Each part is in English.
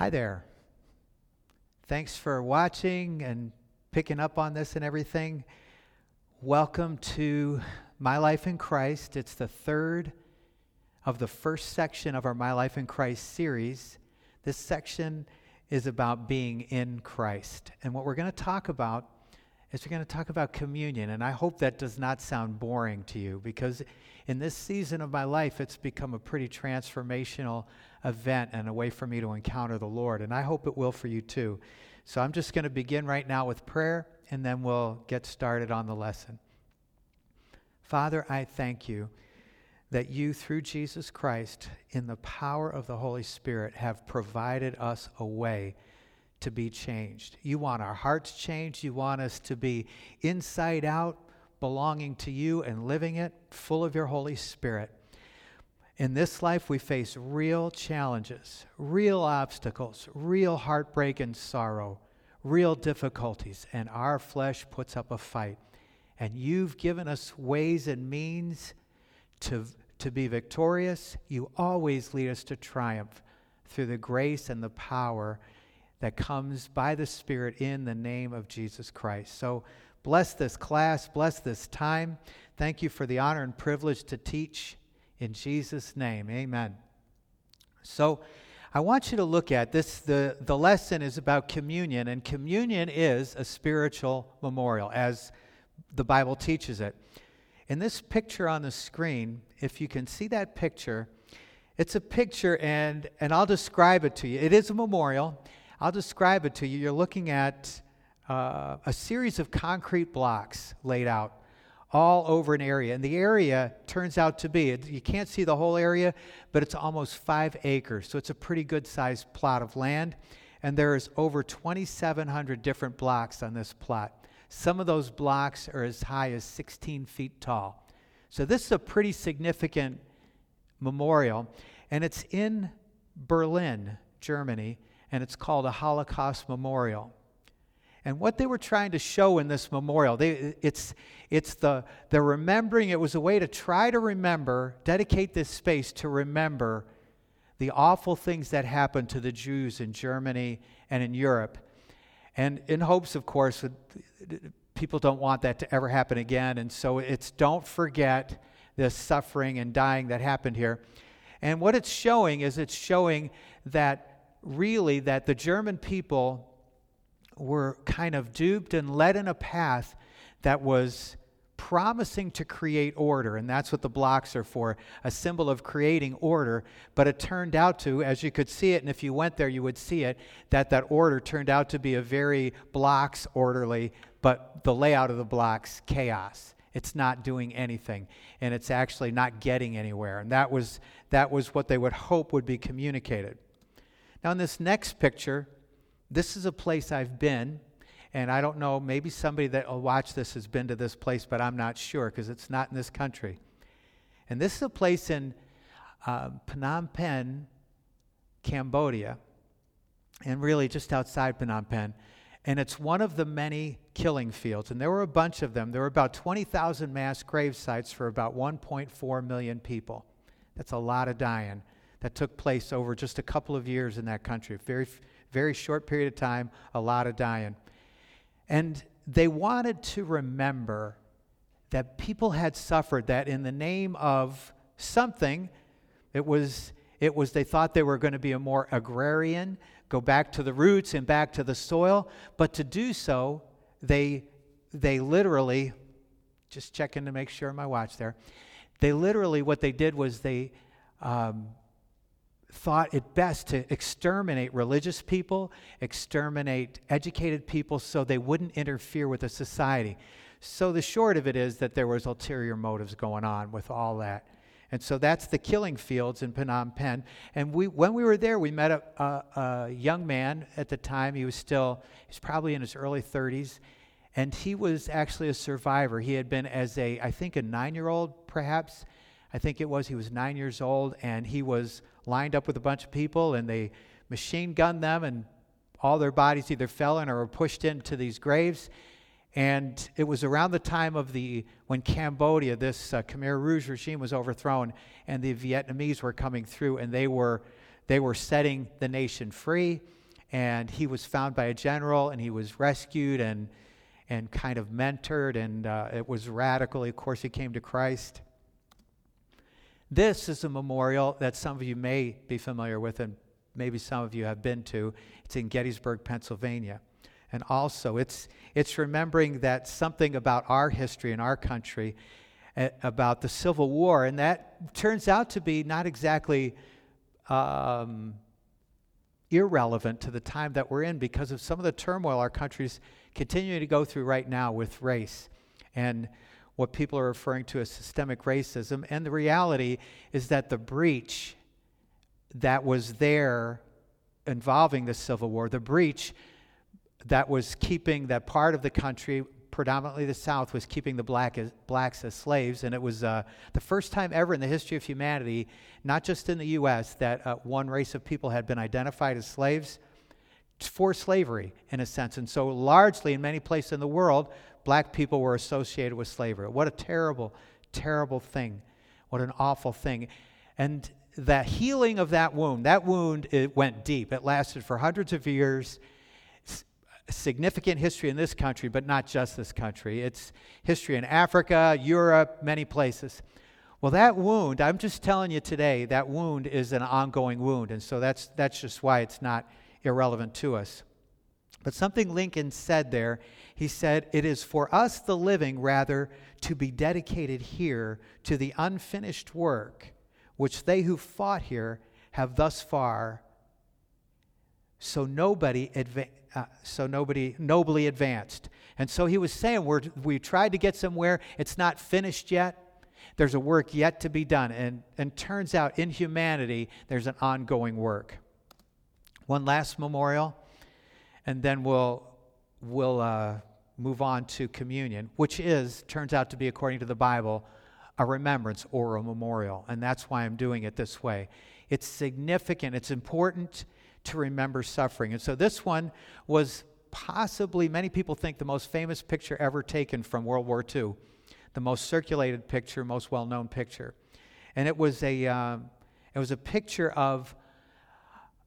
Hi there. Thanks for watching and picking up on this and everything. Welcome to My Life in Christ. It's the third of the first section of our My Life in Christ series. This section is about being in Christ. And what we're going to talk about is we're going to talk about communion. And I hope that does not sound boring to you because in this season of my life, it's become a pretty transformational event and a way for me to encounter the Lord. And I hope it will for you too. So I'm just going to begin right now with prayer and then we'll get started on the lesson. Father, I thank you that you, through Jesus Christ, in the power of the Holy Spirit, have provided us a way to be changed. You want our hearts changed. You want us to be inside out, belonging to you and living it, full of your Holy Spirit. In this life, we face real challenges, real obstacles, real heartbreak and sorrow, real difficulties, and our flesh puts up a fight. And you've given us ways and means to, to be victorious. You always lead us to triumph through the grace and the power that comes by the Spirit in the name of Jesus Christ. So bless this class, bless this time. Thank you for the honor and privilege to teach in Jesus' name. Amen. So I want you to look at this. The, the lesson is about communion, and communion is a spiritual memorial, as the Bible teaches it. In this picture on the screen, if you can see that picture, it's a picture, and, and I'll describe it to you. It is a memorial. I'll describe it to you. You're looking at uh, a series of concrete blocks laid out all over an area. And the area turns out to be, you can't see the whole area, but it's almost five acres. So it's a pretty good sized plot of land. And there's over 2,700 different blocks on this plot. Some of those blocks are as high as 16 feet tall. So this is a pretty significant memorial. And it's in Berlin, Germany and it's called a Holocaust Memorial. And what they were trying to show in this memorial, they, it's, it's the, the remembering, it was a way to try to remember, dedicate this space to remember the awful things that happened to the Jews in Germany and in Europe. And in hopes, of course, people don't want that to ever happen again. And so it's don't forget this suffering and dying that happened here. And what it's showing is it's showing that really that the German people were kind of duped and led in a path that was promising to create order, and that's what the blocks are for a symbol of creating order. But it turned out to, as you could see it, and if you went there, you would see it, that that order turned out to be a very blocks orderly, but the layout of the blocks, chaos. It's not doing anything, and it's actually not getting anywhere. And that was, that was what they would hope would be communicated. Now, in this next picture, this is a place I've been, and I don't know, maybe somebody that will watch this has been to this place, but I'm not sure because it's not in this country. And this is a place in uh, Phnom Penh, Cambodia, and really just outside Phnom Penh. And it's one of the many killing fields. And there were a bunch of them. There were about 20,000 mass grave sites for about 1.4 million people. That's a lot of dying that took place over just a couple of years in that country. Very, very short period of time, a lot of dying. And they wanted to remember that people had suffered, that in the name of something, it was, it was they thought they were going to be a more agrarian, go back to the roots and back to the soil. But to do so, they, they literally, just checking to make sure my watch there, they literally, what they did was they, um, thought it best to exterminate religious people, exterminate educated people so they wouldn't interfere with the society. So the short of it is that there was ulterior motives going on with all that. And so that's the killing fields in Phnom Penh. And we, when we were there, we met a, a, a young man at the time. He was still, he's probably in his early 30s. And he was actually a survivor. He had been as a, I think, a nine year old, perhaps. I think it was, he was nine years old, and he was lined up with a bunch of people and they machine gunned them and all their bodies either fell in or were pushed into these graves. And it was around the time of the when Cambodia, this uh, Khmer Rouge regime was overthrown, and the Vietnamese were coming through, and they were they were setting the nation free, and he was found by a general, and he was rescued and and kind of mentored, and uh, it was radical. Of course, he came to Christ. This is a memorial that some of you may be familiar with, and maybe some of you have been to. It's in Gettysburg, Pennsylvania. And also, it's, it's remembering that something about our history and our country, uh, about the Civil War, and that turns out to be not exactly um, irrelevant to the time that we're in because of some of the turmoil our country's continuing to go through right now with race and what people are referring to as systemic racism. And the reality is that the breach that was there involving the Civil War, the breach that was keeping that part of the country, predominantly the South, was keeping the black as, blacks as slaves. And it was uh, the first time ever in the history of humanity, not just in the U.S., that uh, one race of people had been identified as slaves for slavery, in a sense. And so, largely in many places in the world, black people were associated with slavery. What a terrible, terrible thing. What an awful thing. And the healing of that wound, that wound, it went deep. It lasted for hundreds of years. significant history in this country, but not just this country. It's history in Africa, Europe, many places. Well, that wound, I'm just telling you today, that wound is an ongoing wound. And so that's, that's just why it's not irrelevant to us. But something Lincoln said there, he said, It is for us, the living, rather, to be dedicated here to the unfinished work which they who fought here have thus far. So nobody adva- uh, so nobody nobly advanced. And so he was saying we're, we tried to get somewhere. It's not finished yet. There's a work yet to be done. And, and turns out in humanity there's an ongoing work. One last memorial and then we'll we'll uh, move on to communion which is turns out to be according to the bible a remembrance or a memorial. And that's why I'm doing it this way. It's significant, it's important to remember suffering. And so this one was possibly, many people think, the most famous picture ever taken from World War II, the most circulated picture, most well known picture. And it was a, uh, it was a picture of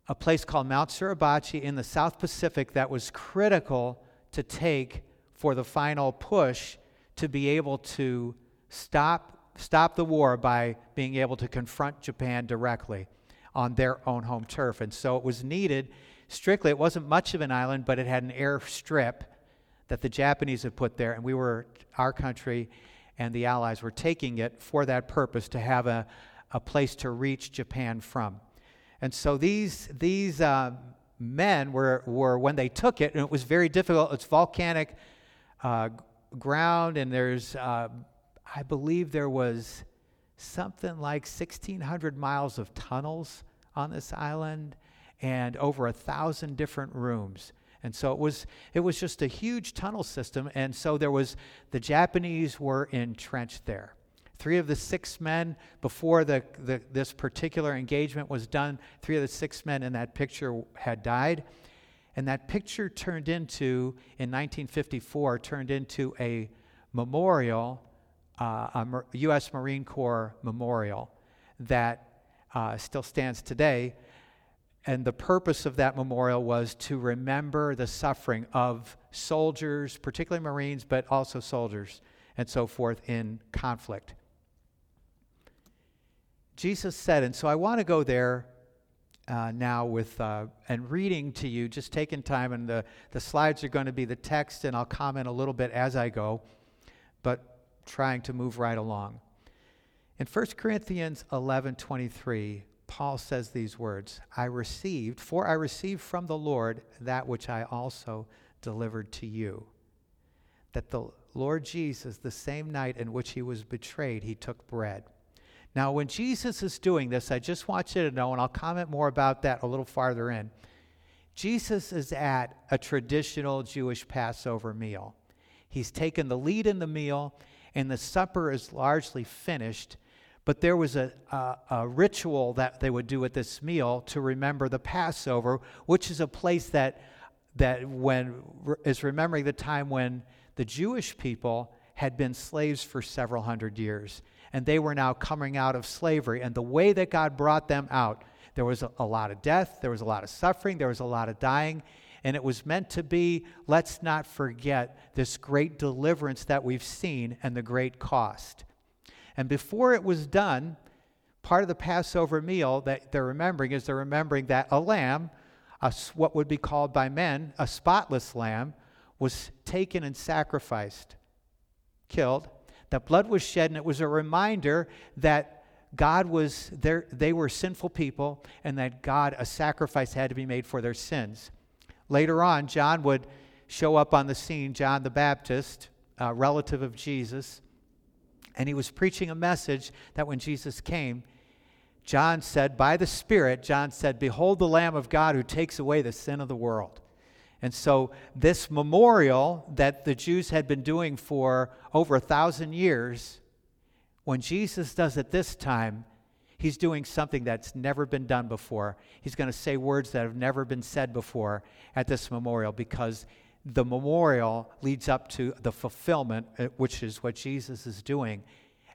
a place called Mount Suribachi in the South Pacific that was critical to take for the final push to be able to stop stop the war by being able to confront Japan directly on their own home turf. And so it was needed strictly, it wasn't much of an island, but it had an airstrip that the Japanese had put there. And we were, our country and the Allies were taking it for that purpose to have a, a place to reach Japan from. And so these, these uh, men were, were, when they took it, and it was very difficult, it's volcanic uh, ground, and there's uh, I believe there was something like 1,600 miles of tunnels on this island and over a thousand different rooms. And so it was, it was just a huge tunnel system. And so there was, the Japanese were entrenched there. Three of the six men, before the, the, this particular engagement was done, three of the six men in that picture had died. And that picture turned into, in 1954, turned into a memorial uh, a U.S. Marine Corps memorial that uh, still stands today. And the purpose of that memorial was to remember the suffering of soldiers, particularly Marines, but also soldiers and so forth in conflict. Jesus said, and so I want to go there uh, now with uh, and reading to you, just taking time, and the, the slides are going to be the text, and I'll comment a little bit as I go. But trying to move right along. In 1 Corinthians 11 23, Paul says these words I received, for I received from the Lord that which I also delivered to you. That the Lord Jesus, the same night in which he was betrayed, he took bread. Now, when Jesus is doing this, I just want you to know, and I'll comment more about that a little farther in. Jesus is at a traditional Jewish Passover meal. He's taken the lead in the meal and the supper is largely finished. But there was a, a, a, ritual that they would do at this meal to remember the Passover, which is a place that, that when, is remembering the time when the Jewish people had been slaves for several hundred years. And they were now coming out of slavery. And the way that God brought them out, There was a, a lot of death, there was a lot of suffering, there was a lot of dying, and it was meant to be let's not forget this great deliverance that we've seen and the great cost. And before it was done, part of the Passover meal that they're remembering is they're remembering that a lamb, a, what would be called by men a spotless lamb, was taken and sacrificed, killed. That blood was shed, and it was a reminder that God was there, they were sinful people, and that God, a sacrifice had to be made for their sins. Later on, John would show up on the scene, John the Baptist, a relative of Jesus, and he was preaching a message that when Jesus came, John said, by the Spirit, John said, Behold the Lamb of God who takes away the sin of the world. And so, this memorial that the Jews had been doing for over a thousand years, when Jesus does it this time, he's doing something that's never been done before. He's going to say words that have never been said before at this memorial because the memorial leads up to the fulfillment, uh, which is what Jesus is doing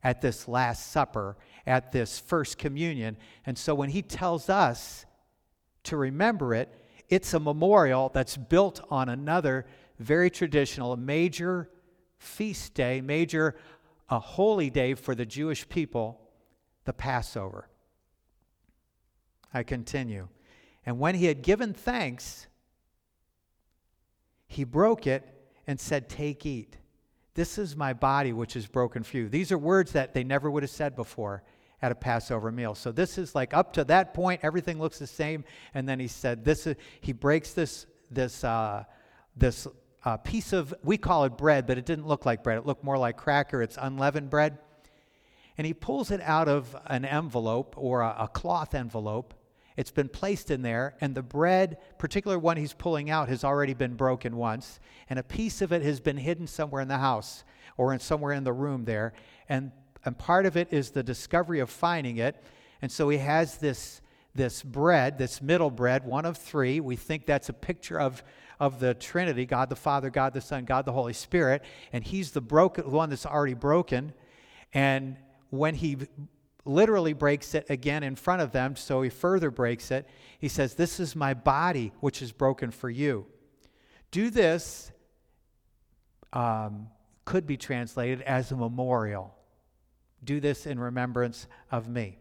at this Last Supper, at this First Communion. And so when he tells us to remember it, it's a memorial that's built on another very traditional, major feast day, major a holy day for the Jewish people, the Passover. I continue. And when he had given thanks, he broke it and said, Take, eat. This is my body, which is broken for you. These are words that they never would have said before at a Passover meal. So this is like up to that point, everything looks the same. And then he said, "This is." He breaks this this uh, this uh, piece of we call it bread, but it didn't look like bread. It looked more like cracker. It's unleavened bread. And he pulls it out of an envelope or a, a cloth envelope, it's been placed in there, and the bread, particular one he's pulling out, has already been broken once, and a piece of it has been hidden somewhere in the house or in somewhere in the room there. And, and part of it is the discovery of finding it. And so he has this, this bread, this middle bread, one of three. We think that's a picture of, of the Trinity God the Father, God the Son, God the Holy Spirit. And he's the broken one that's already broken. And when he literally breaks it again in front of them, so he further breaks it. He says, This is my body, which is broken for you. Do this, um, could be translated as a memorial. Do this in remembrance of me.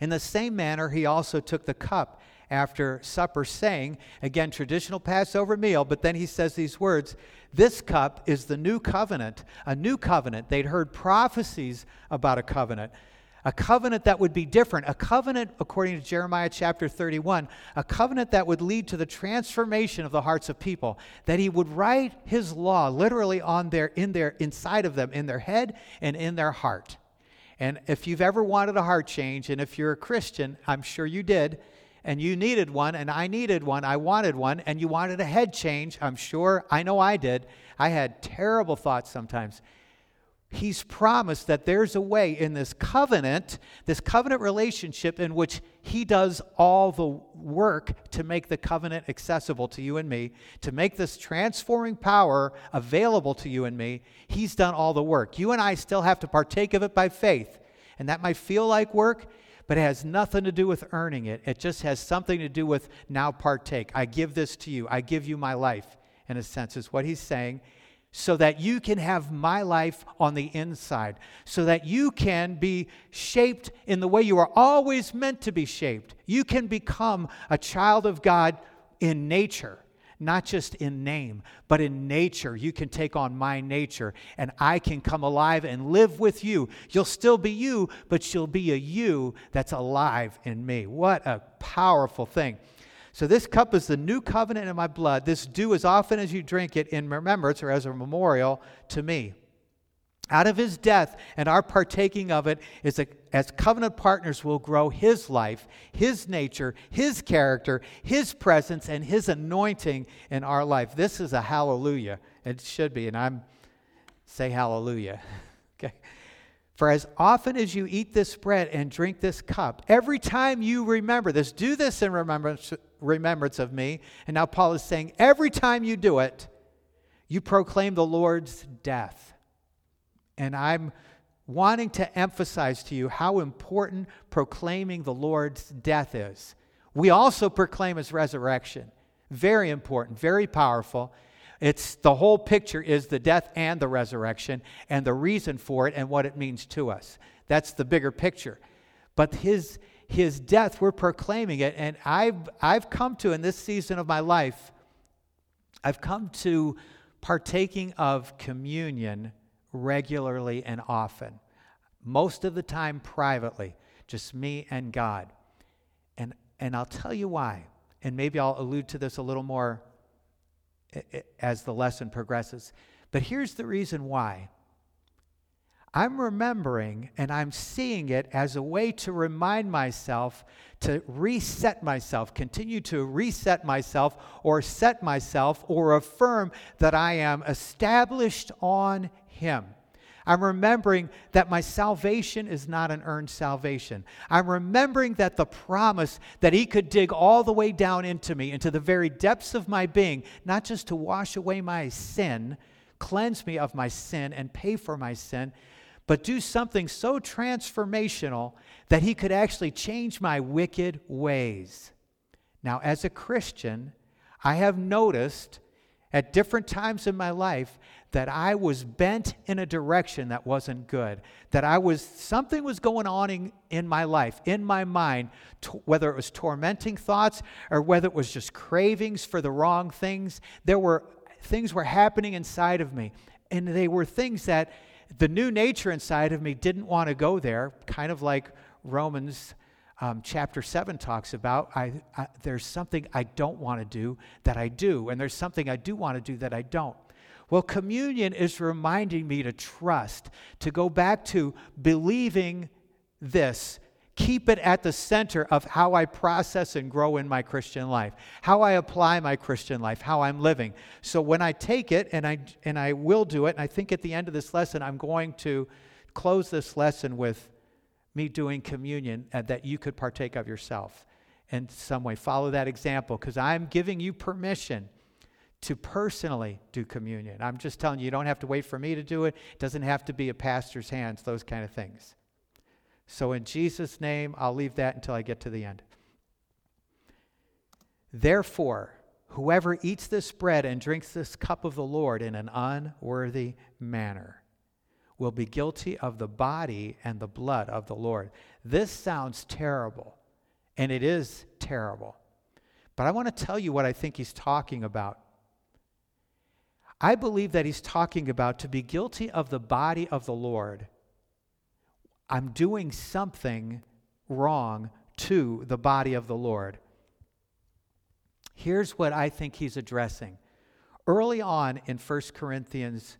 In the same manner, he also took the cup after supper, saying, again, traditional Passover meal, but then he says these words This cup is the new covenant, a new covenant. They'd heard prophecies about a covenant. A covenant that would be different, a covenant, according to Jeremiah chapter 31, a covenant that would lead to the transformation of the hearts of people, that he would write his law literally on their, in their, inside of them, in their head and in their heart. And if you've ever wanted a heart change, and if you're a Christian, I'm sure you did, and you needed one, and I needed one, I wanted one, and you wanted a head change, I'm sure, I know I did. I had terrible thoughts sometimes. He's promised that there's a way in this covenant, this covenant relationship, in which He does all the work to make the covenant accessible to you and me, to make this transforming power available to you and me. He's done all the work. You and I still have to partake of it by faith. And that might feel like work, but it has nothing to do with earning it. It just has something to do with now partake. I give this to you. I give you my life, in a sense, is what he's saying, so that you can have my life on the inside, so that you can be shaped in the way you are always meant to be shaped. You can become a child of God in nature not just in name, but in nature. You can take on my nature, and I can come alive and live with you. You'll still be you, but you'll be a you that's alive in me. What a powerful thing. So, this cup is the new covenant in my blood. This do as often as you drink it in remembrance or as a memorial to me. Out of his death and our partaking of it is a, as covenant partners will grow his life, his nature, his character, his presence, and his anointing in our life. This is a hallelujah. It should be, and I'm say hallelujah. okay. For as often as you eat this bread and drink this cup, every time you remember this, do this in remembrance, remembrance of me. And now Paul is saying, every time you do it, you proclaim the Lord's death and I'm wanting to emphasize to you how important proclaiming the Lord's death is. We also proclaim his resurrection. Very important, very powerful. It's the whole picture is the death and the resurrection and the reason for it and what it means to us. That's the bigger picture. But his his death, we're proclaiming it. And I've I've come to in this season of my life, I've come to partaking of communion regularly and often. Most of the time privately, just me and God. And and I'll tell you why. And maybe I'll allude to this a little more as the lesson progresses. But here's the reason why. I'm remembering and I'm seeing it as a way to remind myself to reset myself, continue to reset myself or set myself or affirm that I am established on Him. I'm remembering that my salvation is not an earned salvation. I'm remembering that the promise that He could dig all the way down into me, into the very depths of my being, not just to wash away my sin, cleanse me of my sin, and pay for my sin, but do something so transformational that He could actually change my wicked ways. Now, as a Christian, I have noticed at different times in my life that I was bent in a direction that wasn't good. That I was, something was going on in, in my life, in my mind, whether it was tormenting thoughts or whether it was just cravings for the wrong things. There were things were happening inside of me. And they were things that the new nature inside of me didn't want to go there, kind of like Romans um, chapter 7 talks about. I, I, there's something I don't want to do that I do, and there's something I do want to do that I don't. Well, communion is reminding me to trust, to go back to believing this. Keep it at the center of how I process and grow in my Christian life, how I apply my Christian life, how I'm living. So when I take it, and I, and I will do it, and I think at the end of this lesson, I'm going to close this lesson with me doing communion and that you could partake of yourself in some way. Follow that example because I'm giving you permission to personally do communion. I'm just telling you, you don't have to wait for me to do it. It doesn't have to be a pastor's hands, those kind of things. So, in Jesus' name, I'll leave that until I get to the end. Therefore, whoever eats this bread and drinks this cup of the Lord in an unworthy manner will be guilty of the body and the blood of the Lord. This sounds terrible, and it is terrible. But I want to tell you what I think he's talking about. I believe that he's talking about to be guilty of the body of the Lord. I'm doing something wrong to the body of the Lord. Here's what I think he's addressing. Early on in 1 Corinthians,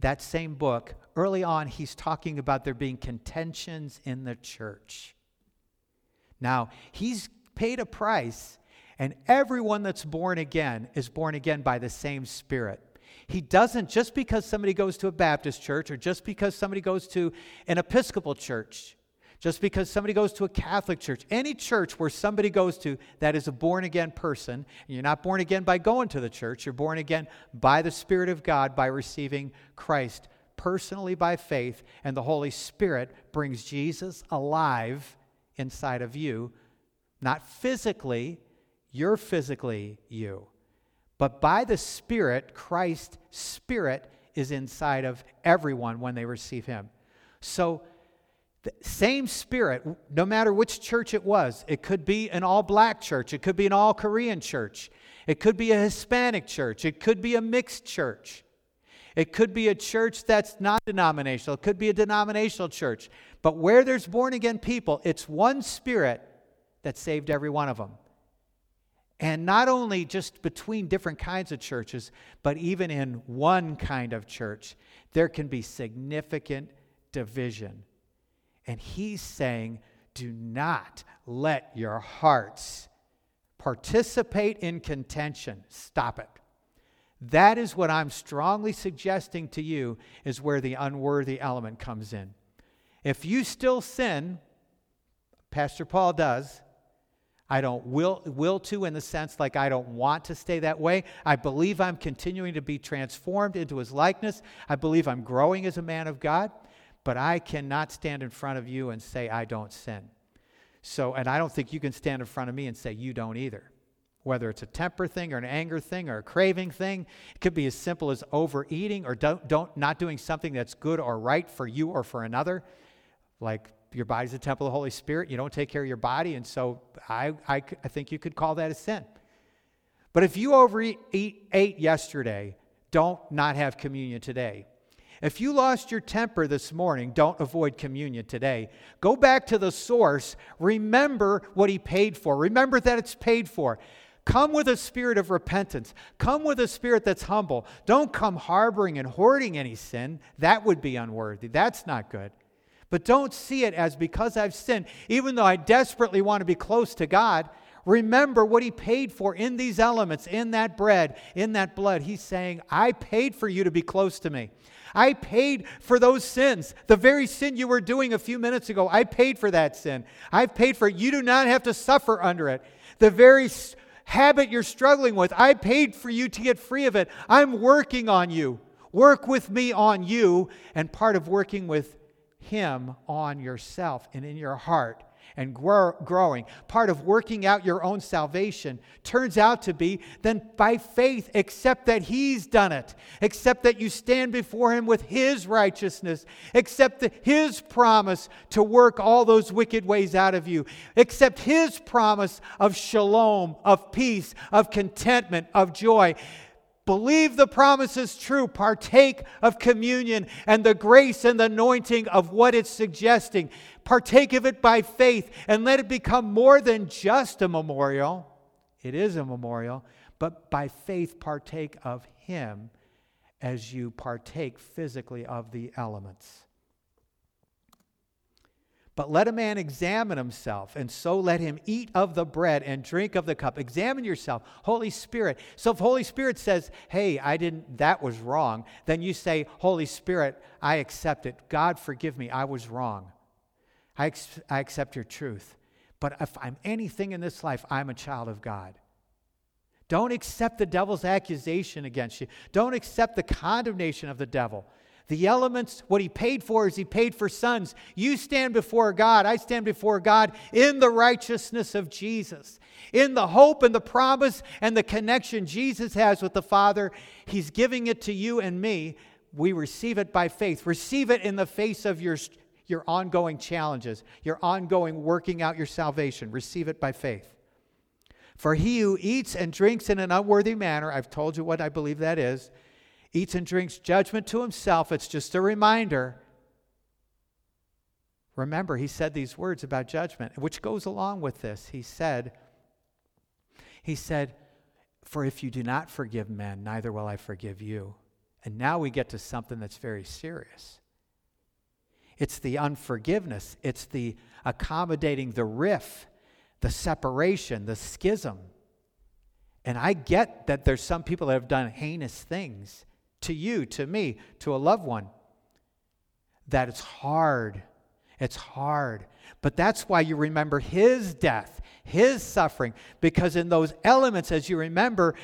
that same book, early on, he's talking about there being contentions in the church. Now, he's paid a price, and everyone that's born again is born again by the same Spirit. He doesn't, just because somebody goes to a Baptist church or just because somebody goes to an Episcopal church, just because somebody goes to a Catholic church, any church where somebody goes to that is a born again person, and you're not born again by going to the church, you're born again by the Spirit of God by receiving Christ personally by faith, and the Holy Spirit brings Jesus alive inside of you, not physically, you're physically you. But by the Spirit, Christ's Spirit is inside of everyone when they receive Him. So, the same Spirit, no matter which church it was, it could be an all black church, it could be an all Korean church, it could be a Hispanic church, it could be a mixed church. It could be a church that's not denominational. It could be a denominational church. But where there's born again people, it's one spirit that saved every one of them. And not only just between different kinds of churches, but even in one kind of church, there can be significant division. And he's saying, do not let your hearts participate in contention. Stop it. That is what I'm strongly suggesting to you is where the unworthy element comes in. If you still sin, Pastor Paul does, I don't will, will to in the sense like I don't want to stay that way. I believe I'm continuing to be transformed into his likeness. I believe I'm growing as a man of God. but I cannot stand in front of you and say, I don't sin. So, and I don't think you can stand in front of me and say, you don't either. Whether it's a temper thing or an anger thing or a craving thing, it could be as simple as overeating or don't, don't not doing something that's good or right for you or for another. Like your body's a temple of the Holy Spirit, you don't take care of your body, and so I, I, I think you could call that a sin. But if you overeat ate yesterday, don't not have communion today. If you lost your temper this morning, don't avoid communion today. Go back to the source. Remember what he paid for. Remember that it's paid for. Come with a spirit of repentance. Come with a spirit that's humble. Don't come harboring and hoarding any sin. That would be unworthy. That's not good. But don't see it as because I've sinned, even though I desperately want to be close to God, remember what He paid for in these elements, in that bread, in that blood. He's saying, I paid for you to be close to me. I paid for those sins. The very sin you were doing a few minutes ago, I paid for that sin. I've paid for it. You do not have to suffer under it. The very habit you're struggling with, I paid for you to get free of it. I'm working on you. Work with me on you. And part of working with Him on yourself and in your heart and grow, growing, part of working out your own salvation, turns out to be then by faith, accept that He's done it, accept that you stand before Him with His righteousness, accept the, His promise to work all those wicked ways out of you, accept His promise of shalom, of peace, of contentment, of joy. Believe the promise is true. Partake of communion and the grace and the anointing of what it's suggesting. Partake of it by faith and let it become more than just a memorial. It is a memorial, but by faith, partake of Him as you partake physically of the elements. But let a man examine himself, and so let him eat of the bread and drink of the cup. Examine yourself, Holy Spirit. So if Holy Spirit says, "Hey, I didn't that was wrong," then you say, "Holy Spirit, I accept it. God, forgive me. I was wrong. I, ex- I accept your truth. But if I'm anything in this life, I'm a child of God." Don't accept the devil's accusation against you. Don't accept the condemnation of the devil. The elements, what he paid for is he paid for sons. You stand before God. I stand before God in the righteousness of Jesus, in the hope and the promise and the connection Jesus has with the Father. He's giving it to you and me. We receive it by faith. Receive it in the face of your, your ongoing challenges, your ongoing working out your salvation. Receive it by faith. For he who eats and drinks in an unworthy manner, I've told you what I believe that is eats and drinks judgment to himself. It's just a reminder. Remember, he said these words about judgment, which goes along with this. He said, He said, For if you do not forgive men, neither will I forgive you. And now we get to something that's very serious. It's the unforgiveness, it's the accommodating the rift, the separation, the schism. And I get that there's some people that have done heinous things to you, to me, to a loved one, that it's hard. It's hard. But that's why you remember his death, his suffering, because in those elements, as you remember,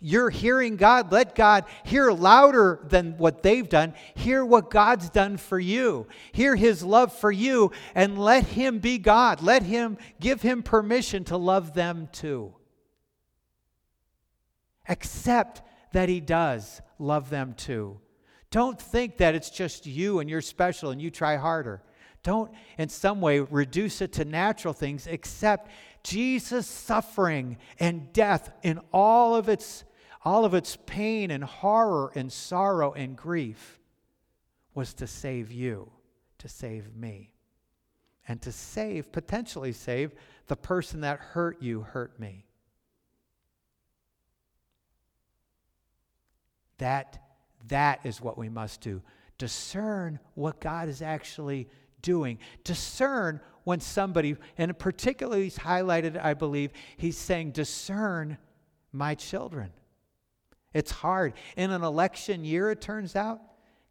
you're hearing God. Let God hear louder than what they've done. Hear what God's done for you. Hear his love for you, and let him be God. Let him give him permission to love them too. Accept that he does love them too. Don't think that it's just you and you're special and you try harder. Don't, in some way, reduce it to natural things, except Jesus' suffering and death in all of its, all of its pain and horror and sorrow and grief was to save you, to save me, and to save, potentially save, the person that hurt you, hurt me. That, that is what we must do. Discern what God is actually doing. Discern when somebody, and particularly he's highlighted, I believe, he's saying, discern my children. It's hard. In an election year, it turns out,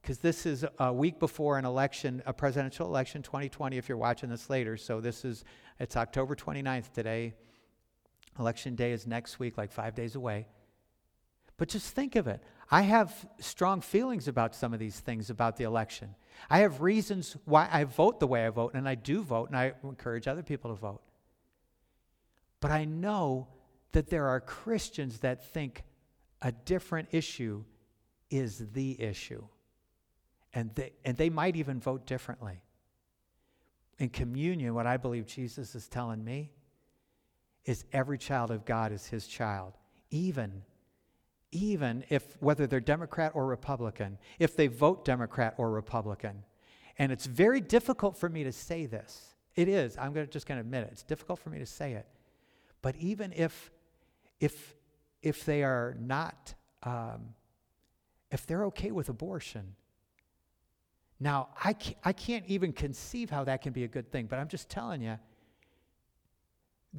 because this is a week before an election, a presidential election 2020, if you're watching this later. So this is, it's October 29th today. Election day is next week, like five days away. But just think of it. I have strong feelings about some of these things about the election. I have reasons why I vote the way I vote, and I do vote, and I encourage other people to vote. But I know that there are Christians that think a different issue is the issue. And they, and they might even vote differently. In communion, what I believe Jesus is telling me is every child of God is his child, even even if whether they're Democrat or Republican, if they vote Democrat or Republican. And it's very difficult for me to say this. It is. I'm gonna, just going to admit it. It's difficult for me to say it. But even if, if, if they are not, um, if they're okay with abortion, now I can't, I can't even conceive how that can be a good thing, but I'm just telling you,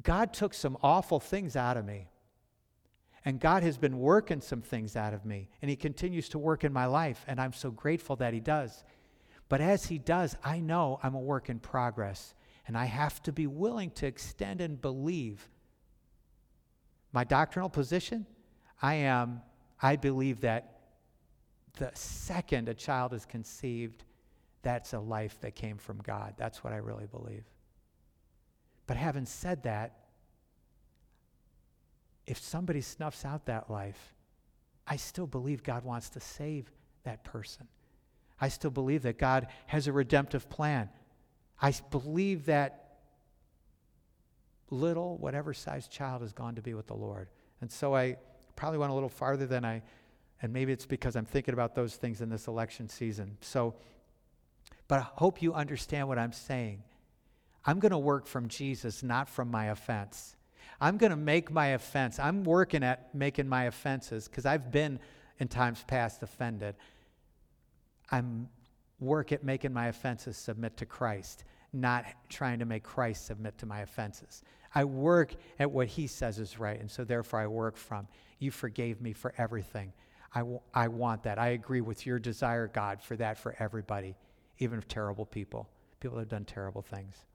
God took some awful things out of me. And God has been working some things out of me, and He continues to work in my life, and I'm so grateful that He does. But as He does, I know I'm a work in progress, and I have to be willing to extend and believe my doctrinal position, I am, I believe that the second a child is conceived, that's a life that came from God. That's what I really believe. But having said that, if somebody snuffs out that life, I still believe God wants to save that person. I still believe that God has a redemptive plan. I believe that little, whatever size child has gone to be with the Lord. And so I probably went a little farther than I, and maybe it's because I'm thinking about those things in this election season. So, but I hope you understand what I'm saying. I'm going to work from Jesus, not from my offense. I'm going to make my offense. I'm working at making my offenses because I've been in times past offended. I'm work at making my offenses submit to Christ, not trying to make Christ submit to my offenses. I work at what he says is right, and so therefore I work from. You forgave me for everything. I, w- I want that. I agree with your desire, God, for that for everybody, even terrible people, people that have done terrible things.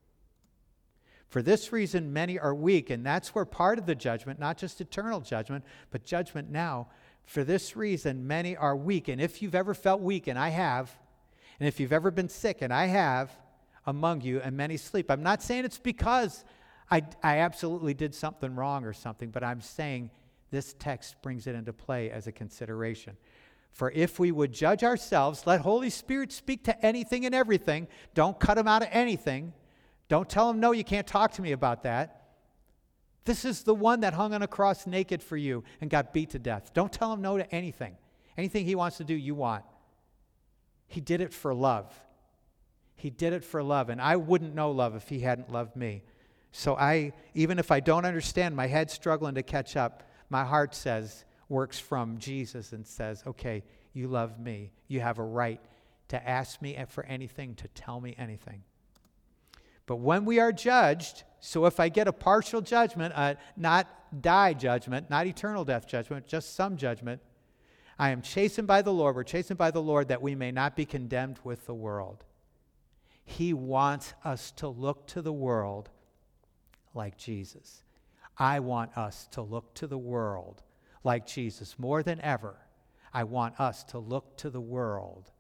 For this reason, many are weak, and that's where part of the judgment, not just eternal judgment, but judgment now. For this reason, many are weak. And if you've ever felt weak, and I have, and if you've ever been sick, and I have, among you, and many sleep. I'm not saying it's because I, I absolutely did something wrong or something, but I'm saying this text brings it into play as a consideration. For if we would judge ourselves, let Holy Spirit speak to anything and everything. Don't cut him out of anything. Don't tell him, no, you can't talk to me about that. This is the one that hung on a cross naked for you and got beat to death. Don't tell him no to anything. Anything he wants to do, you want. He did it for love. He did it for love. And I wouldn't know love if he hadn't loved me. So I, even if I don't understand, my head's struggling to catch up, my heart says, works from Jesus and says, okay, you love me. You have a right to ask me for anything, to tell me anything. But when we are judged, so if I get a partial judgment, uh, not die judgment, not eternal death judgment, just some judgment, I am chastened by the Lord. We're chastened by the Lord that we may not be condemned with the world. He wants us to look to the world like Jesus. I want us to look to the world like Jesus more than ever. I want us to look to the world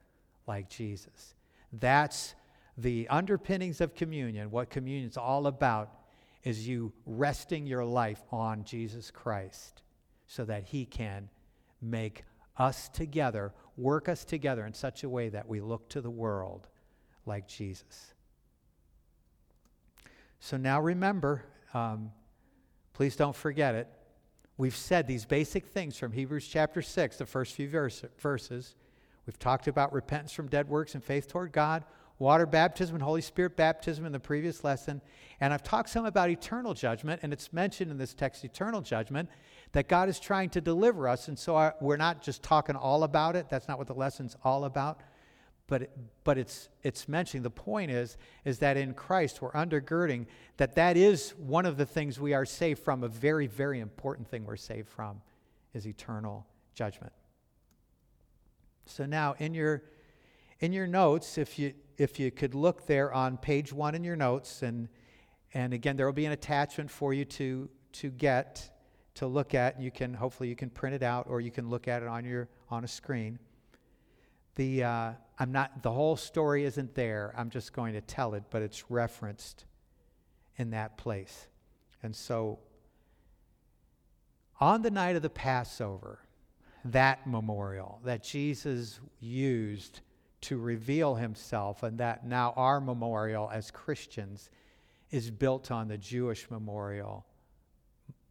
like Jesus. That's the underpinnings of communion. What communion is all about is you resting your life on Jesus Christ so that He can make us together, work us together in such a way that we look to the world like Jesus. So now remember, um, please don't forget it. We've said these basic things from Hebrews chapter 6, the first few verse, verses. We've talked about repentance from dead works and faith toward God, water baptism and Holy Spirit baptism in the previous lesson. And I've talked some about eternal judgment, and it's mentioned in this text, eternal judgment, that God is trying to deliver us. And so our, we're not just talking all about it. That's not what the lesson's all about but, but it's, it's mentioning the point is, is that in Christ we're undergirding that that is one of the things we are saved from. A very, very important thing we're saved from is eternal judgment. So now in your, in your notes, if you, if you could look there on page one in your notes, and, and again, there will be an attachment for you to, to get to look at. You can hopefully you can print it out or you can look at it on your on a screen. The uh, I'm not the whole story isn't there. I'm just going to tell it, but it's referenced in that place. And so on the night of the Passover, that memorial that Jesus used to reveal himself, and that now our memorial as Christians is built on the Jewish memorial,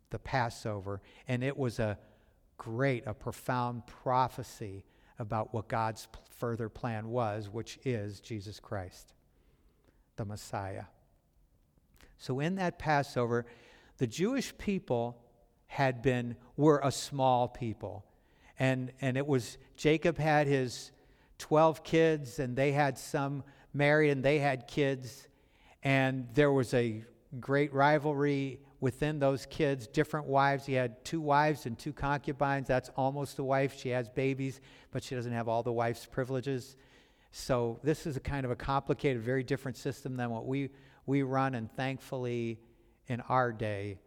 the Passover. And it was a great, a profound prophecy about what God's further plan was, which is Jesus Christ, the Messiah. So in that Passover, the Jewish people had been, were a small people. And, and it was, Jacob had his 12 kids, and they had some married, and they had kids. And there was a great rivalry within those kids, different wives. He had two wives and two concubines. That's almost a wife. She has babies, but she doesn't have all the wife's privileges. So this is a kind of a complicated, very different system than what we, we run. And thankfully, in our day,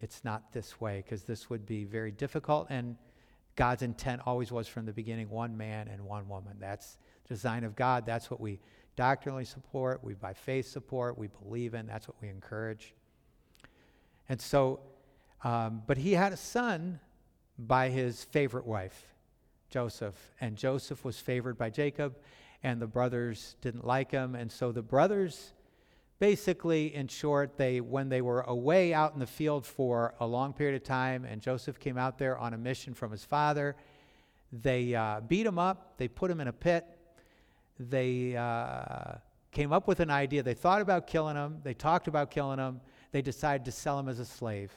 it's not this way because this would be very difficult. And God's intent always was from the beginning one man and one woman. That's design of God. That's what we doctrinally support, we by faith support, we believe in. That's what we encourage. And so, um, but he had a son by his favorite wife, Joseph. And Joseph was favored by Jacob, and the brothers didn't like him. And so the brothers basically, in short, they when they were away out in the field for a long period of time, and Joseph came out there on a mission from his father, they uh, beat him up, they put him in a pit, they uh, came up with an idea. They thought about killing him, they talked about killing him, they decided to sell him as a slave.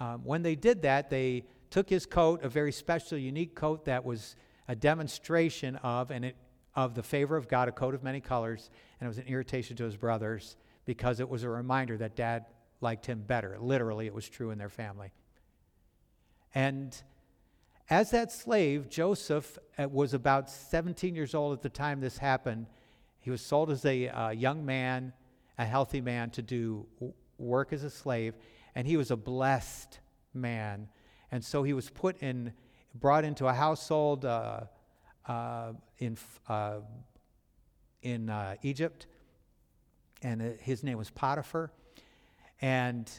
Um, when they did that, they took his coat, a very special, unique coat that was a demonstration of, and it of the favor of God, a coat of many colors, and it was an irritation to his brothers because it was a reminder that dad liked him better. Literally, it was true in their family. And as that slave, Joseph uh, was about 17 years old at the time this happened. He was sold as a uh, young man, a healthy man, to do work as a slave, and he was a blessed man. And so he was put in, brought into a household. Uh, uh, in, uh, in uh, Egypt, and his name was Potiphar. And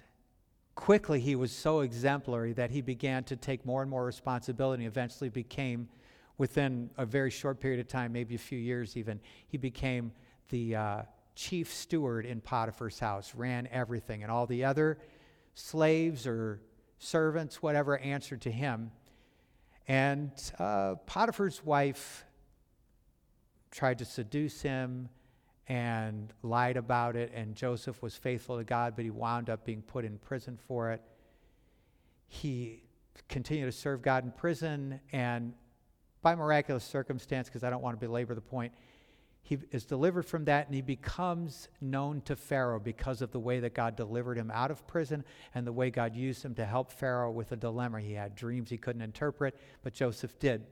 quickly he was so exemplary that he began to take more and more responsibility, eventually became, within a very short period of time, maybe a few years even, he became the uh, chief steward in Potiphar's house, ran everything, and all the other slaves or servants, whatever, answered to him. And uh, Potiphar's wife tried to seduce him and lied about it, and Joseph was faithful to God, but he wound up being put in prison for it. He continued to serve God in prison, and by miraculous circumstance, because I don't want to belabor the point, he is delivered from that and he becomes known to Pharaoh because of the way that God delivered him out of prison and the way God used him to help Pharaoh with a dilemma. He had dreams he couldn't interpret, but Joseph did.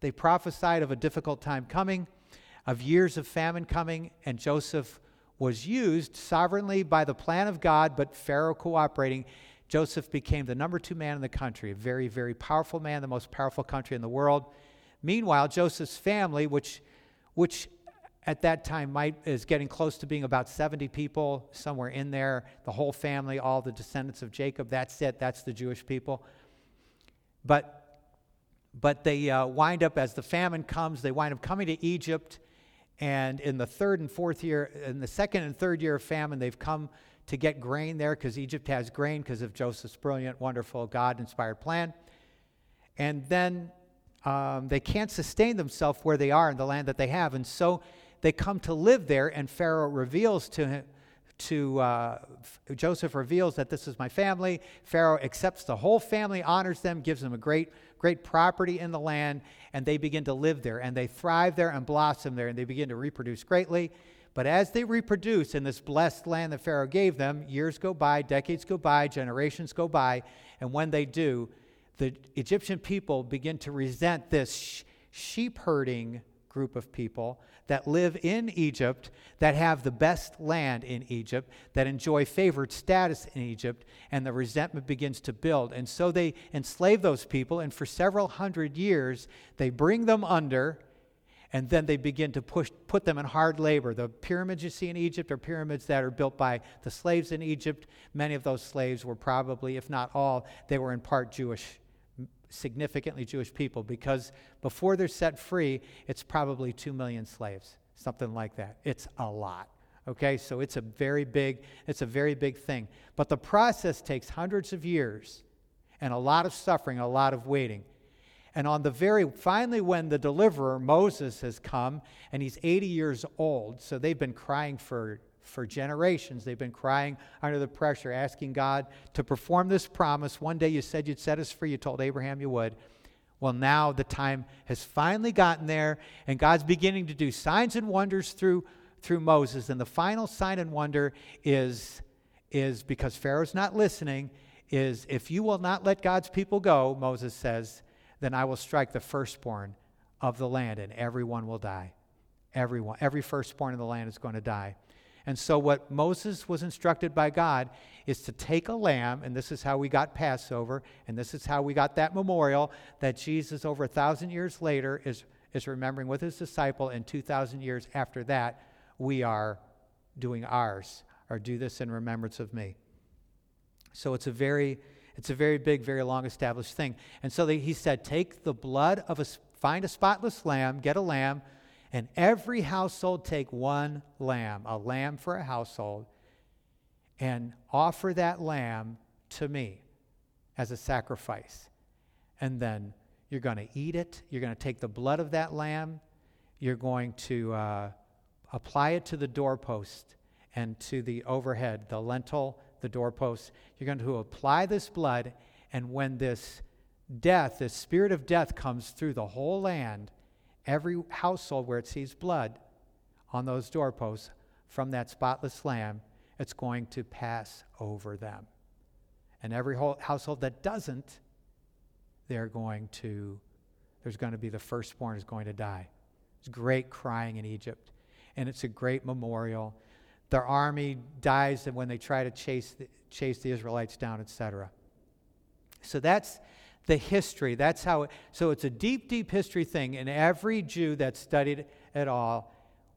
They prophesied of a difficult time coming, of years of famine coming, and Joseph was used sovereignly by the plan of God, but Pharaoh cooperating. Joseph became the number two man in the country, a very, very powerful man, the most powerful country in the world. Meanwhile, Joseph's family, which, which at that time might is getting close to being about 70 people somewhere in there. The whole family all the descendants of jacob that's it. That's the jewish people. But but they uh, wind up as the famine comes they wind up coming to egypt. And in the third and fourth year in the second and third year of famine they've come to get grain there because egypt has grain because of joseph's brilliant wonderful god inspired plan. And then um, they can't sustain themselves where they are in the land that they have. And so they come to live there, and Pharaoh reveals to him, to uh, Joseph reveals that this is my family. Pharaoh accepts the whole family, honors them, gives them a great, great property in the land, and they begin to live there. And they thrive there and blossom there, and they begin to reproduce greatly. But as they reproduce in this blessed land that Pharaoh gave them, years go by, decades go by, generations go by, and when they do, the Egyptian people begin to resent this sheep herding group of people that live in Egypt, that have the best land in Egypt, that enjoy favored status in Egypt, and the resentment begins to build. And so they enslave those people, and for several hundred years, they bring them under, and then they begin to push, put them in hard labor. The pyramids you see in Egypt are pyramids that are built by the slaves in Egypt. Many of those slaves were probably, if not all, they were in part Jewish significantly Jewish people because before they're set free, it's probably 2 million slaves, something like that. It's a lot. Okay, so it's a very big, it's a very big thing. But the process takes hundreds of years and a lot of suffering, a lot of waiting. And on the very, finally, when the deliverer, Moses, has come and he's 80 years old, so they've been crying for for generations. They've been crying under the pressure, asking God to perform this promise. One day you said you'd set us free. You told Abraham you would. Well, now the time has finally gotten there, and God's beginning to do signs and wonders through, through Moses. And the final sign and wonder is, is because Pharaoh's not listening, is if you will not let God's people go, Moses says, then I will strike the firstborn of the land, and everyone will die. Everyone, every firstborn in the land is going to die. And so, what Moses was instructed by God is to take a lamb, and this is how we got Passover, and this is how we got that memorial that Jesus, over a thousand years later, is, is remembering with his disciple, and 2,000 years after that, we are doing ours, or do this in remembrance of me. So, it's a very it's a very big, very long established thing. And so they, he said, Take the blood of a, find a spotless lamb, get a lamb, and every household take one lamb, a lamb for a household, and offer that lamb to me as a sacrifice. And then you're going to eat it. You're going to take the blood of that lamb. You're going to uh, apply it to the doorpost and to the overhead, the lintel, the doorpost. You're going to apply this blood, and when this death, this spirit of death comes through the whole land, every household where it sees blood on those doorposts from that spotless lamb, it's going to pass over them. And every household that doesn't, they're going to, there's going to be the firstborn is going to die. It's great crying in Egypt. And it's a great memorial. Their army dies when they try to chase the, chase the Israelites down, etc. So that's the history. That's how it, so it's a deep, deep history thing, and every Jew that studied at all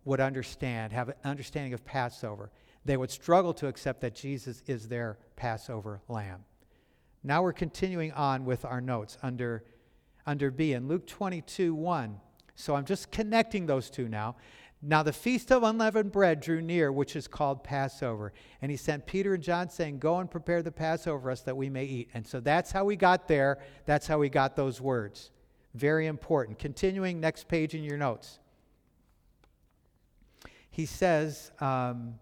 would understand, have an understanding of Passover. They would struggle to accept that Jesus is their Passover lamb. Now we're continuing on with our notes under, under B in Luke 22 1. So I'm just connecting those two now. Now the feast of unleavened bread drew near, which is called Passover. And he sent Peter and John, saying, Go and prepare the Passover us that we may eat. And so that's how we got there. That's how we got those words. Very important. Continuing, next page in your notes. He says, um,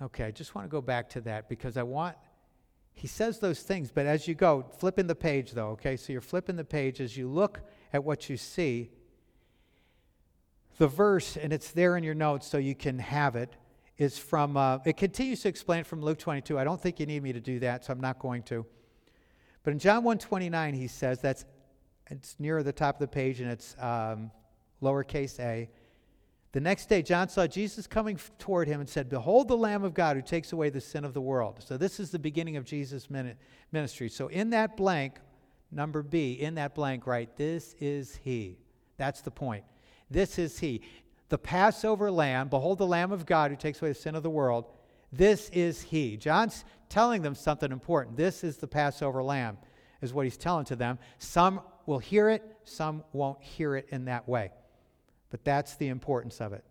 Okay, I just want to go back to that because I want he says those things, but as you go, flipping the page though, okay? So you're flipping the page as you look at what you see. The verse, and it's there in your notes so you can have it, is from, uh, it continues to explain from Luke 22. I don't think you need me to do that, so I'm not going to. But in John 129, he says, that's, it's nearer the top of the page and it's um, lowercase a. The next day, John saw Jesus coming toward him and said, Behold the Lamb of God who takes away the sin of the world. So, this is the beginning of Jesus' ministry. So, in that blank, number B, in that blank, right, this is He. That's the point. This is He. The Passover Lamb, behold the Lamb of God who takes away the sin of the world. This is He. John's telling them something important. This is the Passover Lamb, is what he's telling to them. Some will hear it, some won't hear it in that way. But that's the importance of it.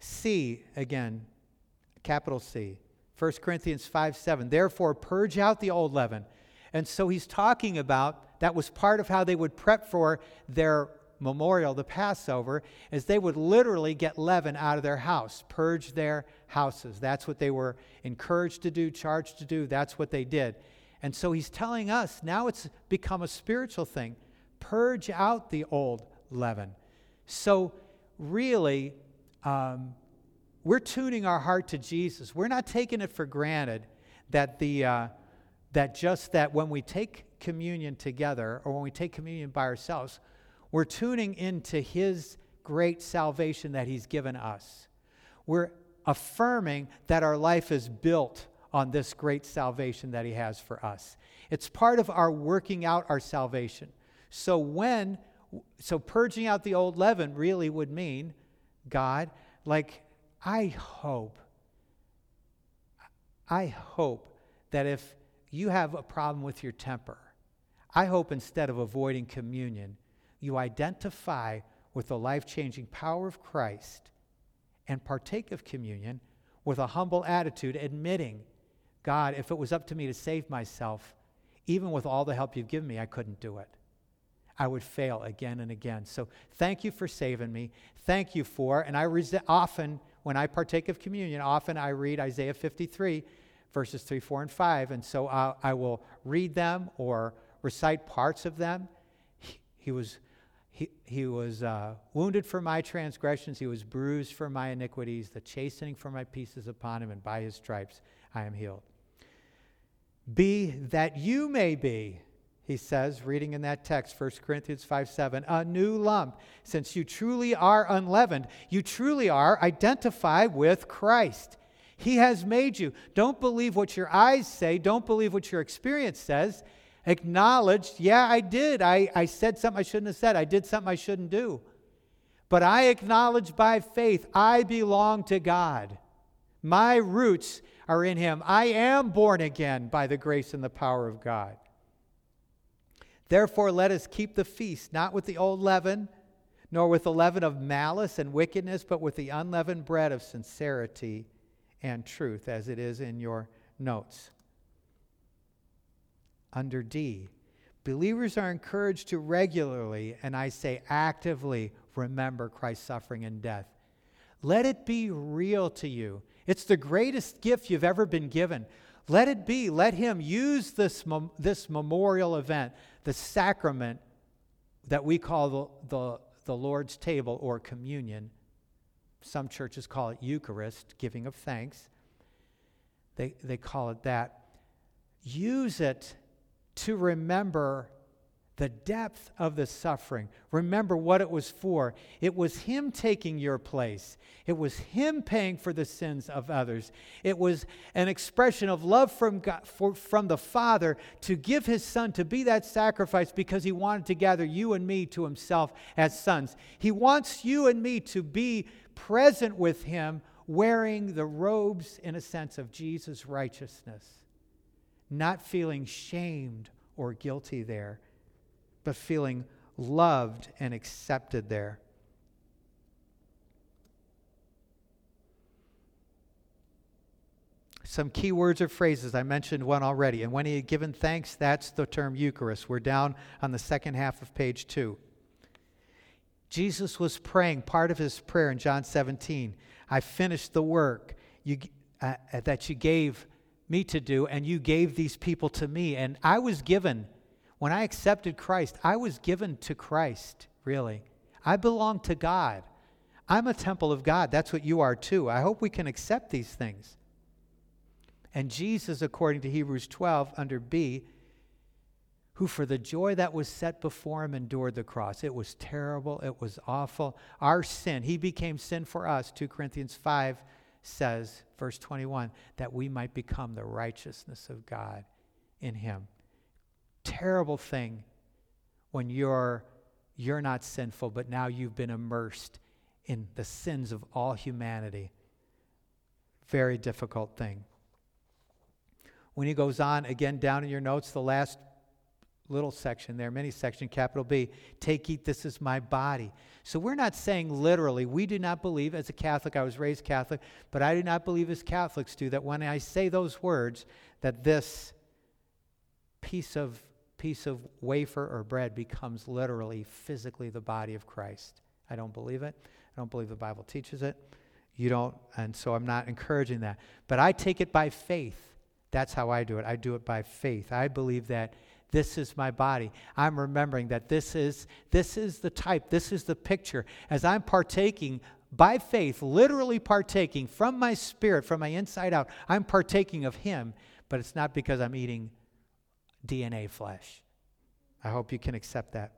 C, again, capital C. 1 Corinthians 5 7. Therefore, purge out the old leaven. And so he's talking about that was part of how they would prep for their memorial, the Passover, is they would literally get leaven out of their house, purge their houses. That's what they were encouraged to do, charged to do. That's what they did. And so he's telling us now it's become a spiritual thing purge out the old leaven. So, really, um, we're tuning our heart to Jesus. We're not taking it for granted that the, uh, that just that when we take communion together or when we take communion by ourselves, we're tuning into His great salvation that He's given us. We're affirming that our life is built on this great salvation that He has for us. It's part of our working out our salvation. So when so purging out the old leaven really would mean God, like I hope I hope that if you have a problem with your temper, I hope instead of avoiding communion, you identify with the life changing power of Christ and partake of communion with a humble attitude, admitting, God, if it was up to me to save myself, even with all the help you've given me, I couldn't do it. I would fail again and again. So thank you for saving me. Thank you for, and I res- often, when I partake of communion, often I read Isaiah 53, verses 3, 4, and 5. And so I, I will read them or recite parts of them. He, he was, he, he was uh, wounded for my transgressions, he was bruised for my iniquities. The chastening for my peace is upon him, and by his stripes I am healed. Be that you may be, he says, reading in that text, 1 Corinthians 5 7, a new lump. Since you truly are unleavened, you truly are identified with Christ. He has made you. Don't believe what your eyes say, don't believe what your experience says. Acknowledge, yeah, I did. I, I said something I shouldn't have said, I did something I shouldn't do. But I acknowledge by faith I belong to God. My roots are in Him. I am born again by the grace and the power of God. Therefore, let us keep the feast, not with the old leaven, nor with the leaven of malice and wickedness, but with the unleavened bread of sincerity and truth, as it is in your notes. Under D, believers are encouraged to regularly, and I say actively, remember Christ's suffering and death. Let it be real to you. It's the greatest gift you've ever been given. Let it be. Let Him use this, mem- this memorial event, the sacrament that we call the, the, the Lord's table or communion. Some churches call it Eucharist, giving of thanks. They, they call it that. Use it to remember the depth of the suffering. Remember what it was for. It was Him taking your place, it was Him paying for the sins of others. It was an expression of love from, God, for, from the Father to give His Son to be that sacrifice because He wanted to gather you and me to Himself as sons. He wants you and me to be present with Him, wearing the robes, in a sense, of Jesus' righteousness, not feeling shamed or guilty there but feeling loved and accepted there. Some key words or phrases. I mentioned one already. And when he had given thanks, that's the term Eucharist. We're down on the second half of page two. Jesus was praying, part of his prayer in John 17 I finished the work you, uh, that you gave me to do, and you gave these people to me. And I was given when I accepted Christ, I was given to Christ, really. I belong to God. I'm a temple of God. That's what you are too. I hope we can accept these things. And Jesus, according to Hebrews 12, under B, who for the joy that was set before him endured the cross. It was terrible. It was awful. Our sin, he became sin for us. 2 Corinthians 5 says, verse 21, that we might become the righteousness of God in him terrible thing when you're you're not sinful, but now you've been immersed in the sins of all humanity. Very difficult thing. When he goes on, again, down in your notes, the last little section there, mini section, capital B, take, eat, this is my body. So we're not saying literally, we do not believe, as a Catholic, I was raised Catholic, but I do not believe as Catholics do, that when I say those words, that this piece of piece of wafer or bread becomes literally, physically the body of Christ. I don't believe it. I don't believe the Bible teaches it. You don't, and so I'm not encouraging that. But I take it by faith. That's how I do it. I do it by faith. I believe that this is my body. I'm remembering that this is this is the type, this is the picture. As I'm partaking by faith, literally partaking from my spirit, from my inside out, I'm partaking of him, but it's not because I'm eating DNA flesh. I hope you can accept that.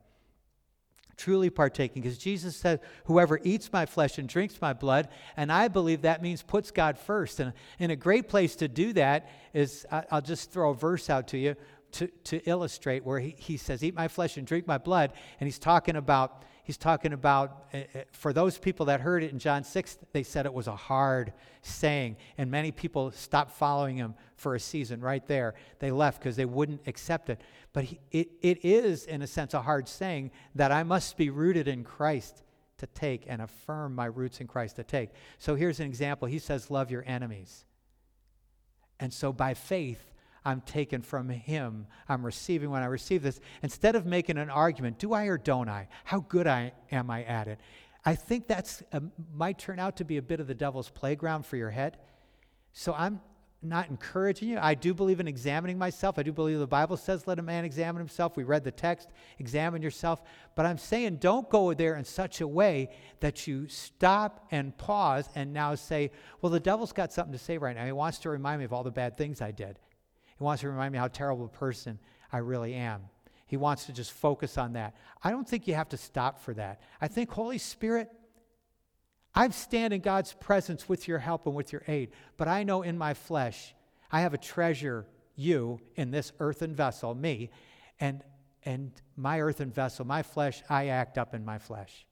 Truly partaking, because Jesus said, Whoever eats my flesh and drinks my blood, and I believe that means puts God first. And, and a great place to do that is I'll just throw a verse out to you to, to illustrate where he, he says, Eat my flesh and drink my blood. And he's talking about he's talking about, uh, for those people that heard it in John 6, they said it was a hard saying. And many people stopped following him for a season right there. They left because they wouldn't accept it. But he, it, it is, in a sense, a hard saying that I must be rooted in Christ to take and affirm my roots in Christ to take. So here's an example. He says, Love your enemies. And so by faith, I'm taken from him. I'm receiving when I receive this. Instead of making an argument, do I or don't I? How good I, am I at it? I think that's uh, might turn out to be a bit of the devil's playground for your head. So I'm not encouraging you. I do believe in examining myself. I do believe the Bible says, let a man examine himself. We read the text, examine yourself. But I'm saying don't go there in such a way that you stop and pause and now say, well, the devil's got something to say right now. He wants to remind me of all the bad things I did. He wants to remind me how terrible a person I really am. He wants to just focus on that. I don't think you have to stop for that. I think, Holy Spirit, I stand in God's presence with your help and with your aid, but I know in my flesh, I have a treasure, you, in this earthen vessel, me, and, and my earthen vessel, my flesh, I act up in my flesh.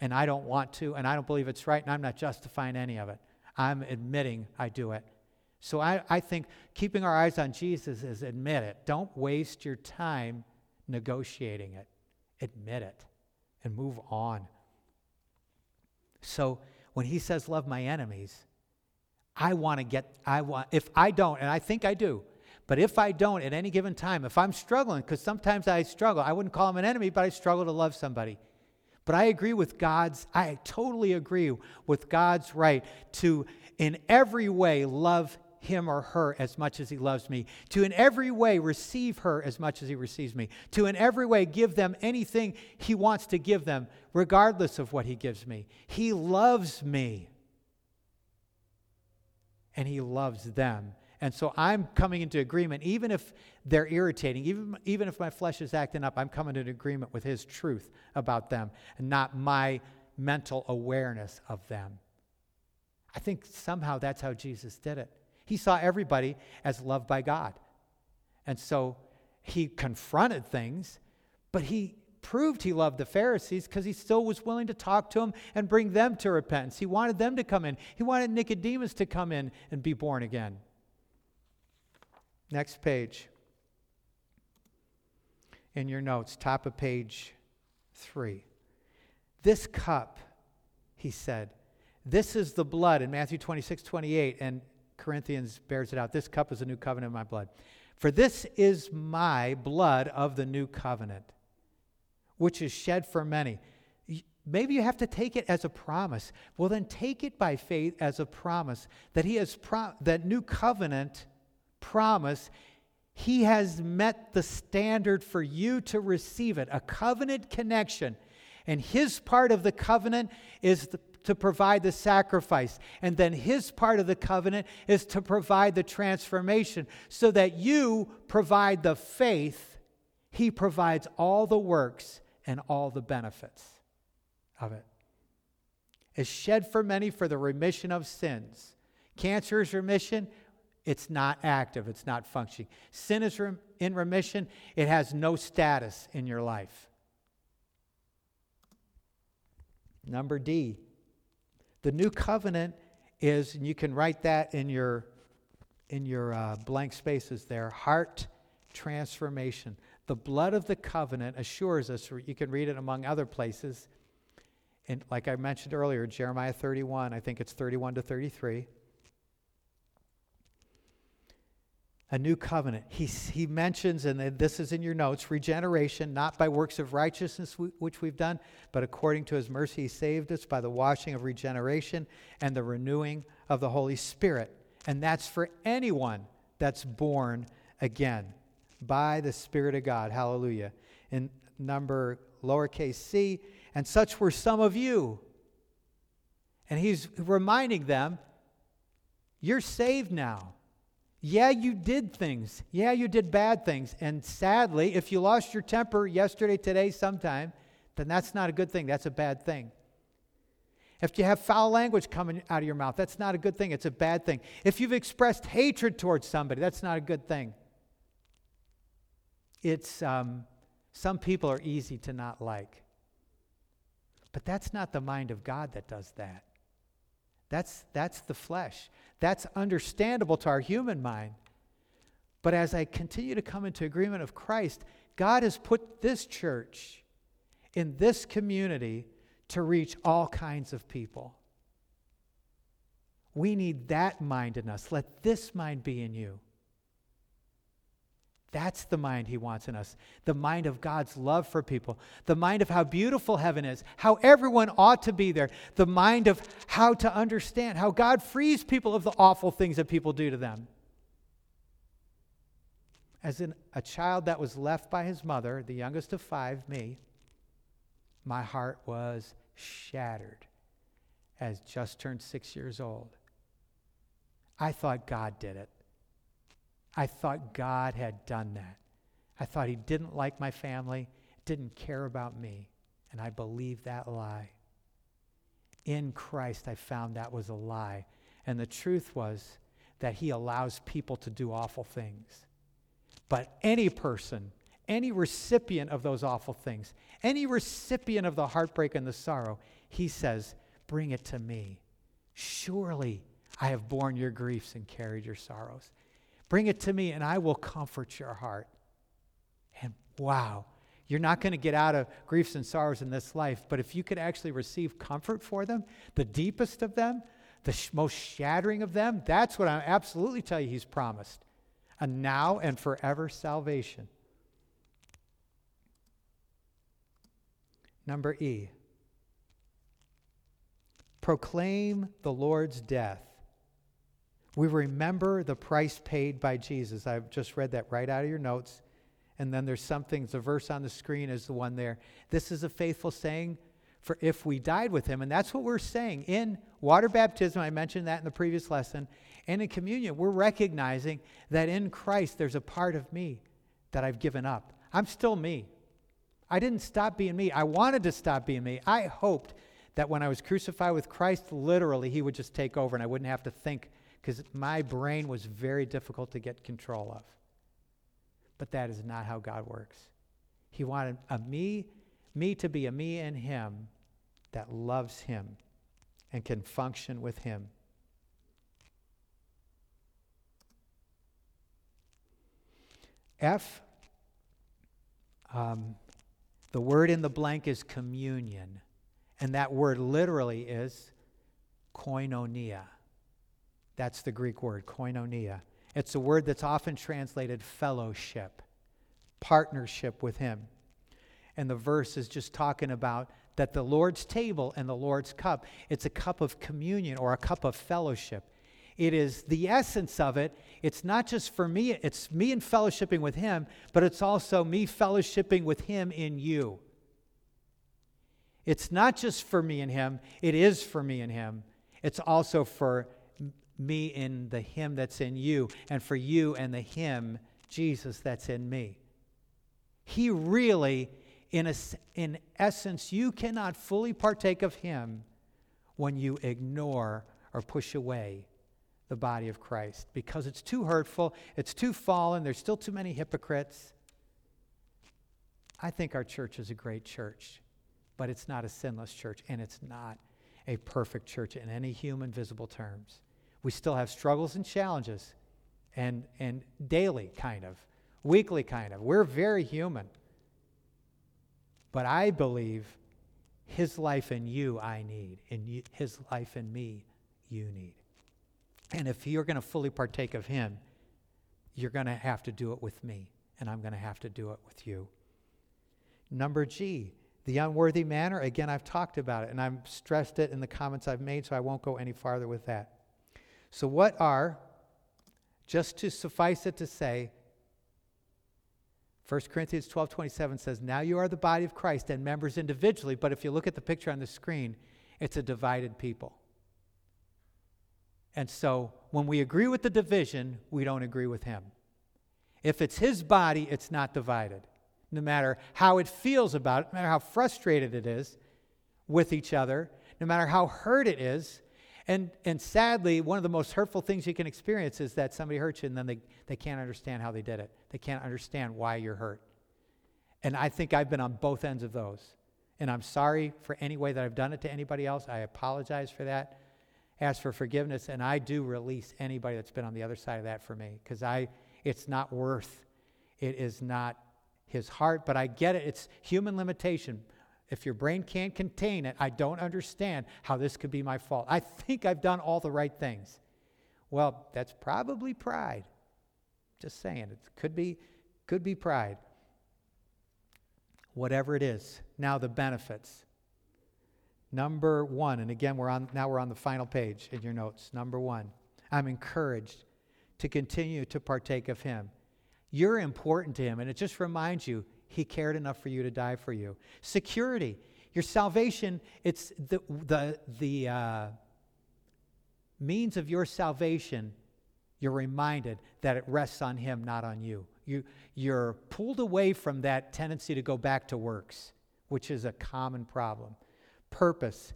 And I don't want to, and I don't believe it's right, and I'm not justifying any of it. I'm admitting I do it. So I, I think keeping our eyes on Jesus is admit it. Don't waste your time negotiating it. Admit it and move on. So when he says, Love my enemies, I want to get, I want, if I don't, and I think I do, but if I don't at any given time, if I'm struggling, because sometimes I struggle, I wouldn't call him an enemy, but I struggle to love somebody. But I agree with God's, I totally agree with God's right to, in every way, love him or her as much as he loves me, to in every way receive her as much as he receives me, to in every way give them anything he wants to give them, regardless of what he gives me. He loves me, and he loves them. And so I'm coming into agreement, even if they're irritating, even, even if my flesh is acting up, I'm coming into agreement with his truth about them and not my mental awareness of them. I think somehow that's how Jesus did it. He saw everybody as loved by God. And so he confronted things, but he proved he loved the Pharisees because he still was willing to talk to them and bring them to repentance. He wanted them to come in. He wanted Nicodemus to come in and be born again. Next page. In your notes, top of page three. This cup, he said, this is the blood in Matthew 26, 28. And Corinthians bears it out. This cup is a new covenant in my blood. For this is my blood of the new covenant, which is shed for many. Maybe you have to take it as a promise. Well, then take it by faith as a promise that he has pro- that new covenant promise. He has met the standard for you to receive it, a covenant connection. And his part of the covenant is the, to provide the sacrifice. And then his part of the covenant is to provide the transformation so that you provide the faith. He provides all the works and all the benefits of it. Is shed for many for the remission of sins. Cancer is remission, it's not active, it's not functioning. Sin is in remission, it has no status in your life. Number D, the new covenant is, and you can write that in your in your uh, blank spaces there, heart transformation. The blood of the covenant assures us, you can read it among other places. And like I mentioned earlier, Jeremiah 31, I think it's 31 to 33. A new covenant. He, he mentions, and this is in your notes, regeneration, not by works of righteousness which we've done, but according to his mercy, he saved us by the washing of regeneration and the renewing of the Holy Spirit. And that's for anyone that's born again by the Spirit of God. Hallelujah. In number lowercase c, and such were some of you. And he's reminding them, you're saved now. Yeah, you did things. Yeah, you did bad things. And sadly, if you lost your temper yesterday, today, sometime, then that's not a good thing. That's a bad thing. If you have foul language coming out of your mouth, that's not a good thing. It's a bad thing. If you've expressed hatred towards somebody, that's not a good thing. It's um, some people are easy to not like. But that's not the mind of God that does that. That's, that's the flesh. That's understandable to our human mind. But as I continue to come into agreement of Christ, God has put this church in this community to reach all kinds of people. We need that mind in us. Let this mind be in you. That's the mind he wants in us. The mind of God's love for people. The mind of how beautiful heaven is, how everyone ought to be there. The mind of how to understand, how God frees people of the awful things that people do to them. As in a child that was left by his mother, the youngest of five, me, my heart was shattered as just turned six years old. I thought God did it. I thought God had done that. I thought He didn't like my family, didn't care about me, and I believed that lie. In Christ, I found that was a lie. And the truth was that He allows people to do awful things. But any person, any recipient of those awful things, any recipient of the heartbreak and the sorrow, He says, Bring it to me. Surely I have borne your griefs and carried your sorrows. Bring it to me, and I will comfort your heart. And wow, you're not going to get out of griefs and sorrows in this life, but if you could actually receive comfort for them, the deepest of them, the sh- most shattering of them, that's what I absolutely tell you He's promised a now and forever salvation. Number E. Proclaim the Lord's death we remember the price paid by Jesus. I've just read that right out of your notes. And then there's something, the verse on the screen is the one there. This is a faithful saying for if we died with him. And that's what we're saying. In water baptism, I mentioned that in the previous lesson, and in communion, we're recognizing that in Christ there's a part of me that I've given up. I'm still me. I didn't stop being me. I wanted to stop being me. I hoped that when I was crucified with Christ, literally, he would just take over and I wouldn't have to think because my brain was very difficult to get control of. But that is not how God works. He wanted a me, me to be a me in him that loves him and can function with him. F, um, the word in the blank is communion. And that word literally is koinonia. That's the Greek word, koinonia. It's a word that's often translated fellowship, partnership with Him. And the verse is just talking about that the Lord's table and the Lord's cup, it's a cup of communion or a cup of fellowship. It is the essence of it. It's not just for me, it's me in fellowshipping with Him, but it's also me fellowshipping with Him in you. It's not just for me and Him, it is for me and Him. It's also for me in the Him that's in you, and for you and the Him, Jesus, that's in me. He really, in, a, in essence, you cannot fully partake of Him when you ignore or push away the body of Christ because it's too hurtful, it's too fallen, there's still too many hypocrites. I think our church is a great church, but it's not a sinless church, and it's not a perfect church in any human visible terms. We still have struggles and challenges, and, and daily, kind of, weekly, kind of. We're very human. But I believe his life in you, I need. In his life in me, you need. And if you're going to fully partake of him, you're going to have to do it with me, and I'm going to have to do it with you. Number G, the unworthy manner. Again, I've talked about it, and I've stressed it in the comments I've made, so I won't go any farther with that. So, what are, just to suffice it to say, 1 Corinthians 12 27 says, Now you are the body of Christ and members individually, but if you look at the picture on the screen, it's a divided people. And so, when we agree with the division, we don't agree with him. If it's his body, it's not divided. No matter how it feels about it, no matter how frustrated it is with each other, no matter how hurt it is. And, and sadly, one of the most hurtful things you can experience is that somebody hurts you and then they, they can't understand how they did it. They can't understand why you're hurt. And I think I've been on both ends of those. And I'm sorry for any way that I've done it to anybody else. I apologize for that. Ask for forgiveness. And I do release anybody that's been on the other side of that for me because I it's not worth it is not his heart. But I get it. It's human limitation. If your brain can't contain it, I don't understand how this could be my fault. I think I've done all the right things. Well, that's probably pride. Just saying. It could be, could be pride whatever it is. Now, the benefits. Number one, and again, we're on, now we're on the final page in your notes. Number one, I'm encouraged to continue to partake of Him. You're important to Him, and it just reminds you He cared enough for you to die for you. Security, your salvation, it's the, the, the uh, means of your salvation, you're reminded that it rests on Him, not on you. You, you're pulled away from that tendency to go back to works, which is a common problem. Purpose.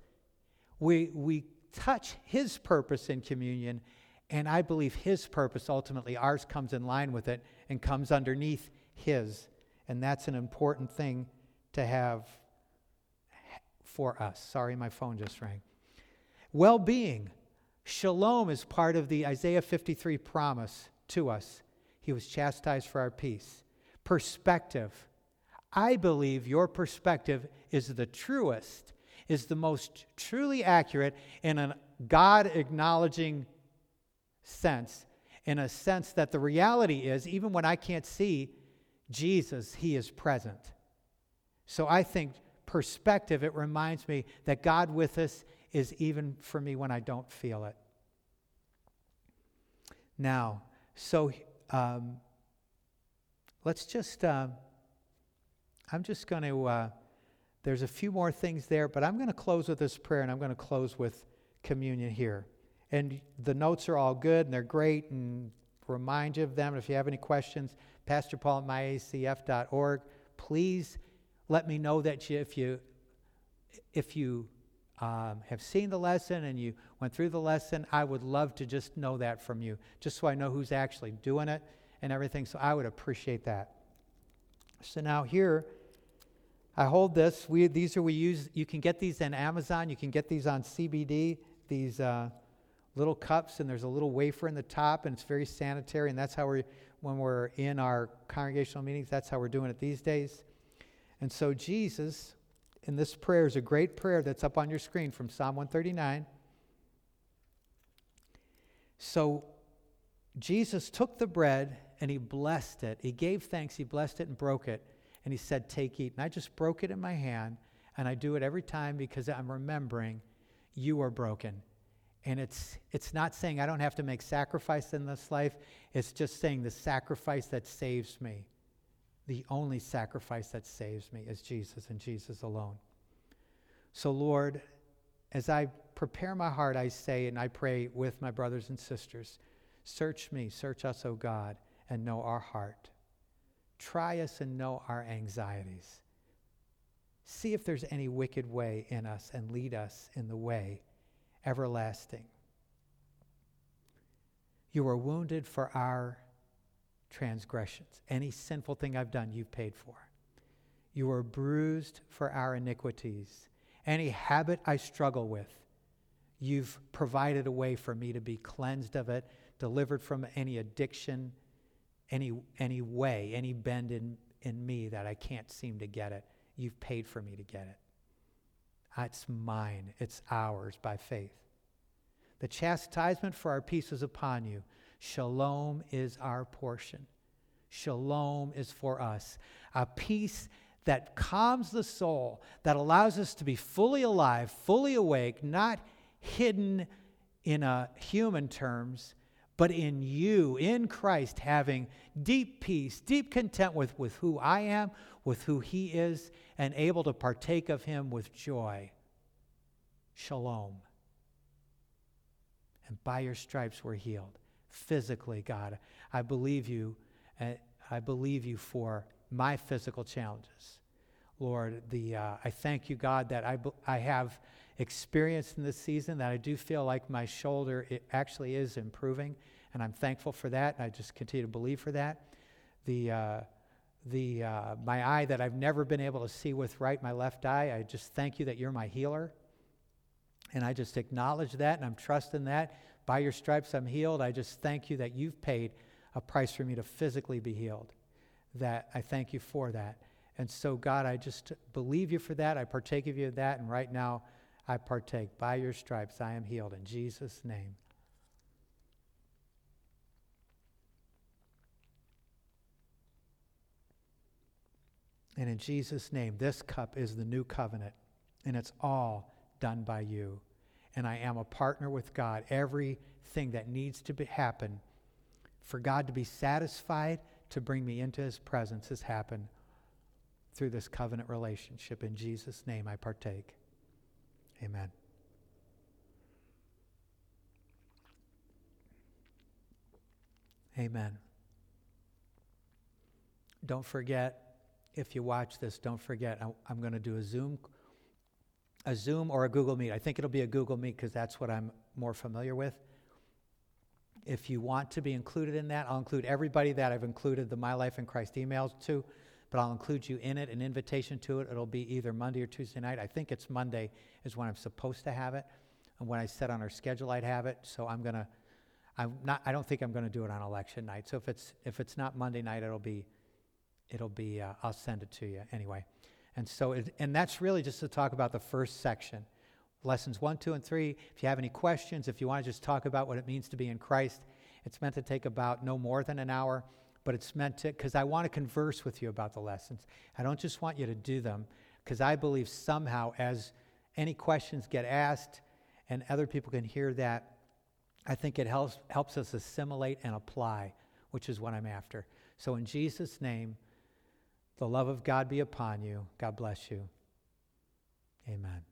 We, we touch His purpose in communion, and I believe His purpose, ultimately, ours comes in line with it and comes underneath His. And that's an important thing to have for us. Sorry, my phone just rang. Well being. Shalom is part of the Isaiah 53 promise to us. He was chastised for our peace. Perspective. I believe your perspective is the truest, is the most truly accurate in a God acknowledging sense, in a sense that the reality is, even when I can't see Jesus, He is present. So I think perspective, it reminds me that God with us is even for me when I don't feel it. Now, so um, let's just, uh, I'm just going to, uh, there's a few more things there, but I'm going to close with this prayer and I'm going to close with communion here. And the notes are all good and they're great and remind you of them. If you have any questions, Pastor Paul at myacf.org. Please let me know that you, if you, if you um, have seen the lesson and you went through the lesson, I would love to just know that from you, just so I know who's actually doing it and everything. So I would appreciate that. So now here, I hold this. We, these are we use. You can get these on Amazon. You can get these on CBD. These uh, little cups, and there's a little wafer in the top, and it's very sanitary. And that's how we, when we're in our congregational meetings, that's how we're doing it these days. And so Jesus in this prayer is a great prayer that's up on your screen from Psalm 139. So Jesus took the bread and he blessed it. He gave thanks, he blessed it and broke it. And he said, Take, eat. And I just broke it in my hand. And I do it every time because I'm remembering you are broken. And it's, it's not saying I don't have to make sacrifice in this life, it's just saying the sacrifice that saves me. The only sacrifice that saves me is Jesus and Jesus alone. So, Lord, as I prepare my heart, I say and I pray with my brothers and sisters search me, search us, O God, and know our heart. Try us and know our anxieties. See if there's any wicked way in us and lead us in the way everlasting. You were wounded for our transgressions. Any sinful thing I've done, you've paid for. You were bruised for our iniquities. Any habit I struggle with, you've provided a way for me to be cleansed of it, delivered from any addiction, any, any way, any bend in, in me that I can't seem to get it. You've paid for me to get it. It's mine, it's ours by faith. The chastisement for our peace is upon you. Shalom is our portion. Shalom is for us. A peace that calms the soul, that allows us to be fully alive, fully awake, not hidden in a human terms, but in you, in Christ, having deep peace, deep content with, with who I am, with who He is, and able to partake of Him with joy. Shalom. And by your stripes we're healed. Physically, God. I believe you. Uh, I believe you for my physical challenges. Lord, the, uh, I thank you, God, that I, I have experienced in this season that I do feel like my shoulder it actually is improving, and I'm thankful for that. I just continue to believe for that. The, uh, the, uh, my eye that I've never been able to see with right, my left eye, I just thank you that you're my healer. And I just acknowledge that and I'm trusting that. By your stripes, I'm healed. I just thank you that you've paid a price for me to physically be healed. That I thank you for that. And so, God, I just believe you for that. I partake of you of that. And right now, I partake. By your stripes, I am healed. In Jesus' name. And in Jesus' name, this cup is the new covenant, and it's all done by you. And I am a partner with God. Everything that needs to be, happen for God to be satisfied to bring me into his presence has happened through this covenant relationship. In Jesus' name, I partake. Amen. Amen. Don't forget, if you watch this, don't forget, I'm going to do a Zoom a Zoom or a Google Meet. I think it'll be a Google Meet because that's what I'm more familiar with. If you want to be included in that, I'll include everybody that I've included the My Life in Christ emails to, but I'll include you in it, an invitation to it. It'll be either Monday or Tuesday night. I think it's Monday is when I'm supposed to have it. And when I set on our schedule, I'd have it. So I'm going to, I'm not, I don't think I'm going to do it on election night. So if it's, if it's not Monday night, it'll be, it'll be, uh, I'll send it to you anyway. And so, it, and that's really just to talk about the first section. Lessons one, two, and three. If you have any questions, if you want to just talk about what it means to be in Christ, it's meant to take about no more than an hour, but it's meant to, because I want to converse with you about the lessons. I don't just want you to do them, because I believe somehow as any questions get asked and other people can hear that, I think it helps, helps us assimilate and apply, which is what I'm after. So, in Jesus' name, the love of God be upon you. God bless you. Amen.